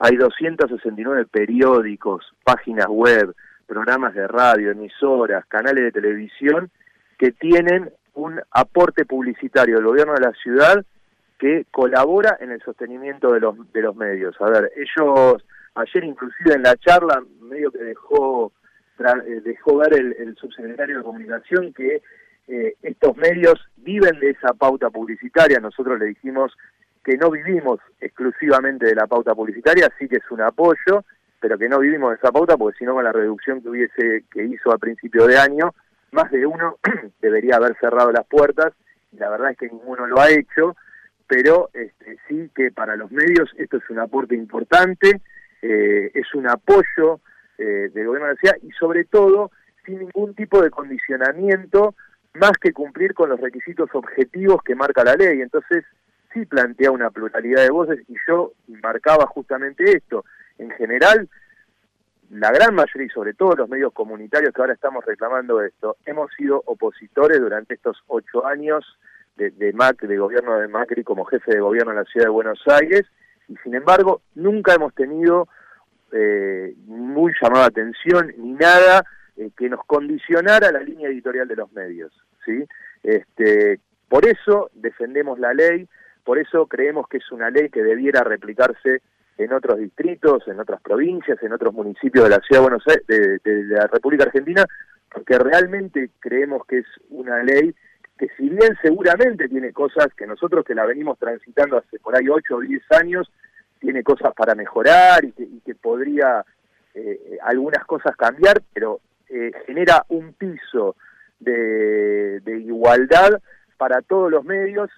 hay 269 periódicos, páginas web, programas de radio, emisoras, canales de televisión que tienen un aporte publicitario del gobierno de la ciudad que colabora en el sostenimiento de los, de los medios. A ver, ellos ayer inclusive en la charla medio que dejó, eh, dejó ver el, subsecretario de comunicación que eh, estos medios viven de esa pauta publicitaria, nosotros le dijimos que no vivimos exclusivamente de la pauta publicitaria, sí que es un apoyo, pero que no vivimos de esa pauta porque si no con la reducción que hubiese que hizo a principio de año, más de uno debería haber cerrado las puertas la verdad es que ninguno lo ha hecho, pero este, sí que para los medios esto es un aporte importante, eh, es un apoyo eh, del gobierno de la ciudad y sobre todo sin ningún tipo de condicionamiento más que cumplir con los requisitos objetivos que marca la ley. Entonces, sí plantea una pluralidad de voces y yo marcaba justamente esto. En general, la gran mayoría y sobre todo los medios comunitarios que ahora estamos reclamando esto, hemos sido opositores durante estos ocho años de, Macri, de gobierno de Macri como jefe de gobierno en la ciudad de Buenos Aires y sin embargo nunca hemos tenido eh, muy llamada atención ni nada eh, que nos condicionara la línea editorial de los medios. ¿sí? Este, por eso defendemos la ley, por eso creemos que es una ley que debiera replicarse en otros distritos, en otras provincias, en otros municipios de la ciudad de Buenos Aires, de, la República Argentina, porque realmente creemos que es una ley que si bien seguramente tiene cosas que nosotros que la venimos transitando hace por ahí 8 o 10 años, tiene cosas para mejorar y que, podría eh, algunas cosas cambiar, pero eh, genera un piso de igualdad para todos los medios